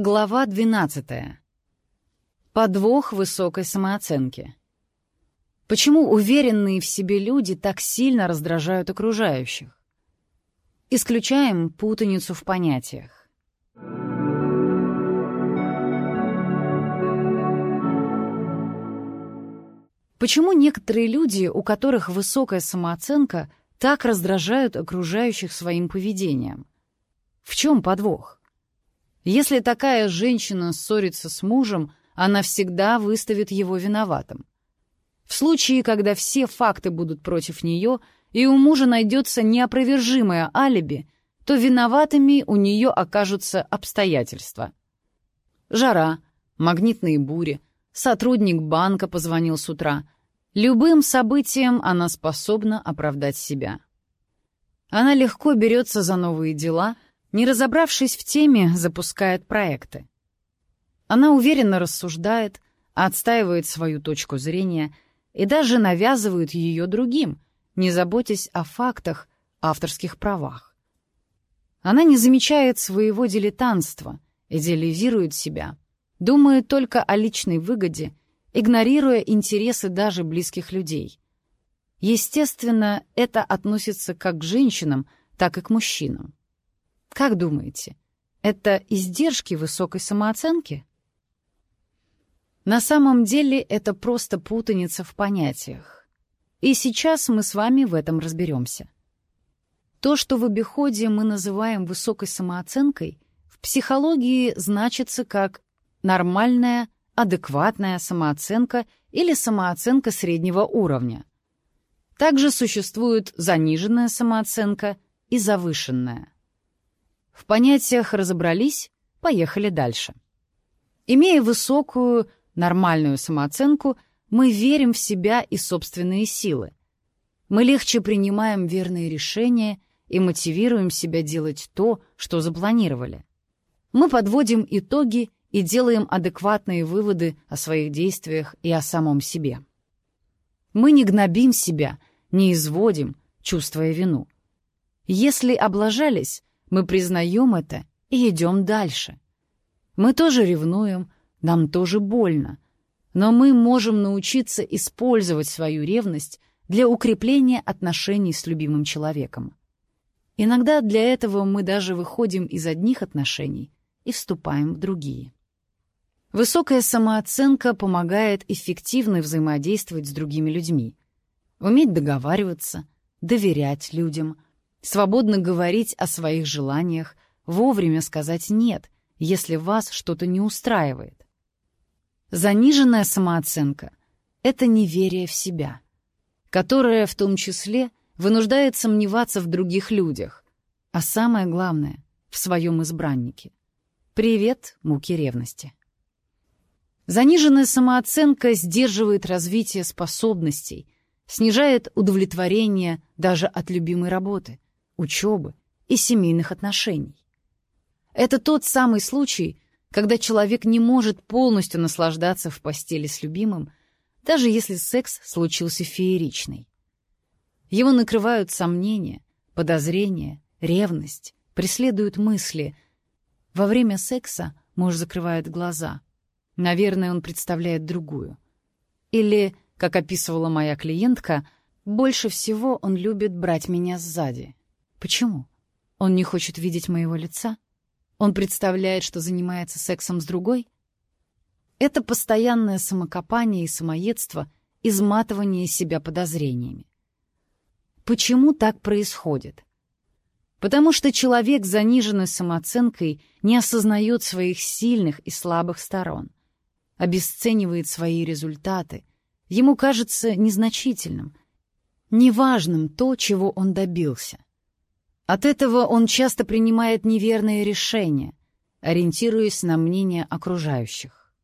Глава 12. Подвох высокой самооценки. Почему уверенные в себе люди так сильно раздражают окружающих? Исключаем путаницу в понятиях. Почему некоторые люди, у которых высокая самооценка, так раздражают окружающих своим поведением? В чем подвох? Если такая женщина ссорится с мужем, она всегда выставит его виноватым. В случае, когда все факты будут против нее, и у мужа найдется неопровержимое алиби, то виноватыми у нее окажутся обстоятельства. Жара, магнитные бури, сотрудник банка позвонил с утра. Любым событием она способна оправдать себя. Она легко берется за новые дела — не разобравшись в теме, запускает проекты. Она уверенно рассуждает, отстаивает свою точку зрения и даже навязывает ее другим, не заботясь о фактах, авторских правах. Она не замечает своего дилетантства, идеализирует себя, думает только о личной выгоде, игнорируя интересы даже близких людей. Естественно, это относится как к женщинам, так и к мужчинам. Как думаете, это издержки высокой самооценки? На самом деле это просто путаница в понятиях. И сейчас мы с вами в этом разберемся. То, что в обиходе мы называем высокой самооценкой, в психологии значится как нормальная, адекватная самооценка или самооценка среднего уровня. Также существует заниженная самооценка и завышенная. В понятиях разобрались, поехали дальше. Имея высокую, нормальную самооценку, мы верим в себя и собственные силы. Мы легче принимаем верные решения и мотивируем себя делать то, что запланировали. Мы подводим итоги и делаем адекватные выводы о своих действиях и о самом себе. Мы не гнобим себя, не изводим, чувствуя вину. Если облажались, мы признаем это и идем дальше. Мы тоже ревнуем, нам тоже больно. Но мы можем научиться использовать свою ревность для укрепления отношений с любимым человеком. Иногда для этого мы даже выходим из одних отношений и вступаем в другие. Высокая самооценка помогает эффективно взаимодействовать с другими людьми, уметь договариваться, доверять людям — Свободно говорить о своих желаниях, вовремя сказать «нет», если вас что-то не устраивает. Заниженная самооценка — это неверие в себя, которое в том числе вынуждает сомневаться в других людях, а самое главное — в своем избраннике. Привет, муки ревности. Заниженная самооценка сдерживает развитие способностей, снижает удовлетворение даже от любимой работы — учебы и семейных отношений. Это тот самый случай, когда человек не может полностью наслаждаться в постели с любимым, даже если секс случился фееричный. Его накрывают сомнения, подозрения, ревность, преследуют мысли. Во время секса муж закрывает глаза. Наверное, он представляет другую. Или, как описывала моя клиентка, больше всего он любит брать меня сзади. Почему? Он не хочет видеть моего лица? Он представляет, что занимается сексом с другой? Это постоянное самокопание и самоедство, изматывание себя подозрениями. Почему так происходит? Потому что человек с заниженной самооценкой не осознает своих сильных и слабых сторон, обесценивает свои результаты, ему кажется незначительным, неважным то, чего он добился. От этого он часто принимает неверные решения, ориентируясь на мнение окружающих.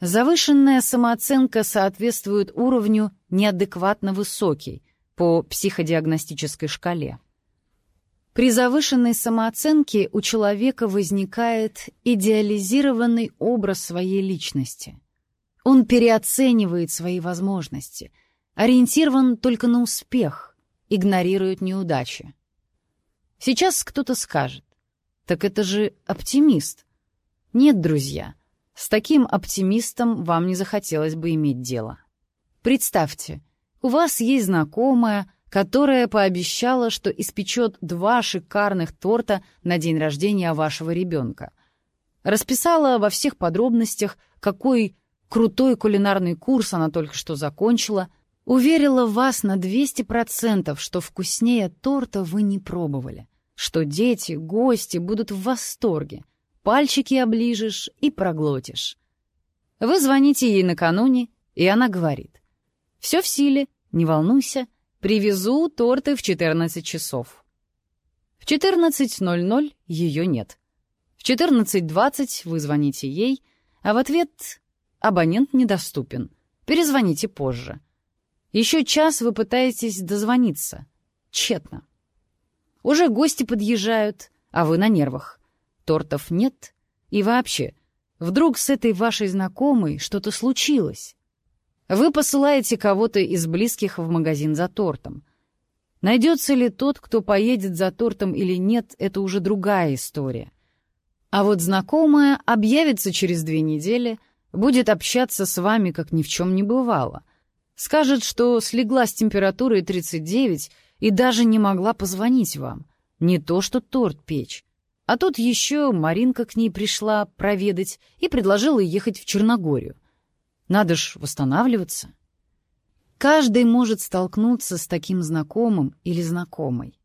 Завышенная самооценка соответствует уровню неадекватно высокий по психодиагностической шкале. При завышенной самооценке у человека возникает идеализированный образ своей личности. Он переоценивает свои возможности, ориентирован только на успех, игнорирует неудачи. Сейчас кто-то скажет, так это же оптимист. Нет, друзья, с таким оптимистом вам не захотелось бы иметь дело. Представьте, у вас есть знакомая, которая пообещала, что испечет два шикарных торта на день рождения вашего ребенка. Расписала во всех подробностях, какой крутой кулинарный курс она только что закончила, уверила вас на 200%, что вкуснее торта вы не пробовали, что дети, гости будут в восторге, пальчики оближешь и проглотишь. Вы звоните ей накануне, и она говорит. «Все в силе, не волнуйся, Привезу торты в 14 часов. В 14.00 ее нет. В 14.20 вы звоните ей, а в ответ «абонент недоступен». Перезвоните позже. Еще час вы пытаетесь дозвониться. Тщетно. Уже гости подъезжают, а вы на нервах. Тортов нет. И вообще, вдруг с этой вашей знакомой что-то случилось. Вы посылаете кого-то из близких в магазин за тортом. Найдется ли тот, кто поедет за тортом или нет, это уже другая история. А вот знакомая объявится через две недели, будет общаться с вами, как ни в чем не бывало. Скажет, что слегла с температурой 39 и даже не могла позвонить вам. Не то что торт печь. А тут еще Маринка к ней пришла проведать и предложила ехать в Черногорию. Надо ж восстанавливаться. Каждый может столкнуться с таким знакомым или знакомой.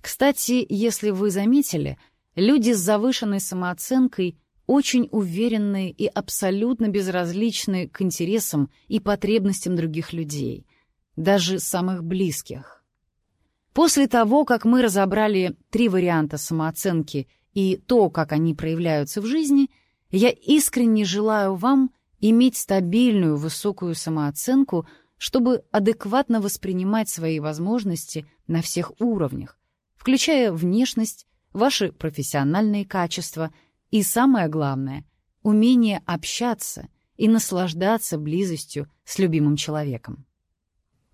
Кстати, если вы заметили, люди с завышенной самооценкой очень уверенные и абсолютно безразличны к интересам и потребностям других людей, даже самых близких. После того, как мы разобрали три варианта самооценки и то, как они проявляются в жизни, я искренне желаю вам — иметь стабильную высокую самооценку, чтобы адекватно воспринимать свои возможности на всех уровнях, включая внешность, ваши профессиональные качества и, самое главное, умение общаться и наслаждаться близостью с любимым человеком.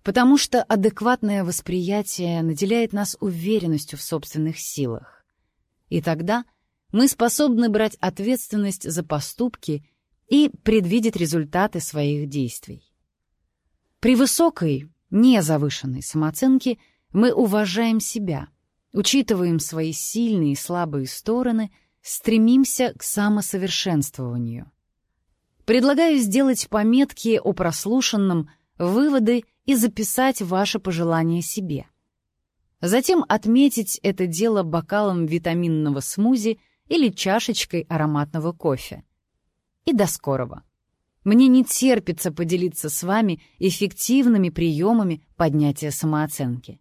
Потому что адекватное восприятие наделяет нас уверенностью в собственных силах. И тогда мы способны брать ответственность за поступки и предвидеть результаты своих действий. При высокой, незавышенной самооценке мы уважаем себя, учитываем свои сильные и слабые стороны, стремимся к самосовершенствованию. Предлагаю сделать пометки о прослушанном, выводы и записать ваши пожелания себе. Затем отметить это дело бокалом витаминного смузи или чашечкой ароматного кофе и до скорого. Мне не терпится поделиться с вами эффективными приемами поднятия самооценки.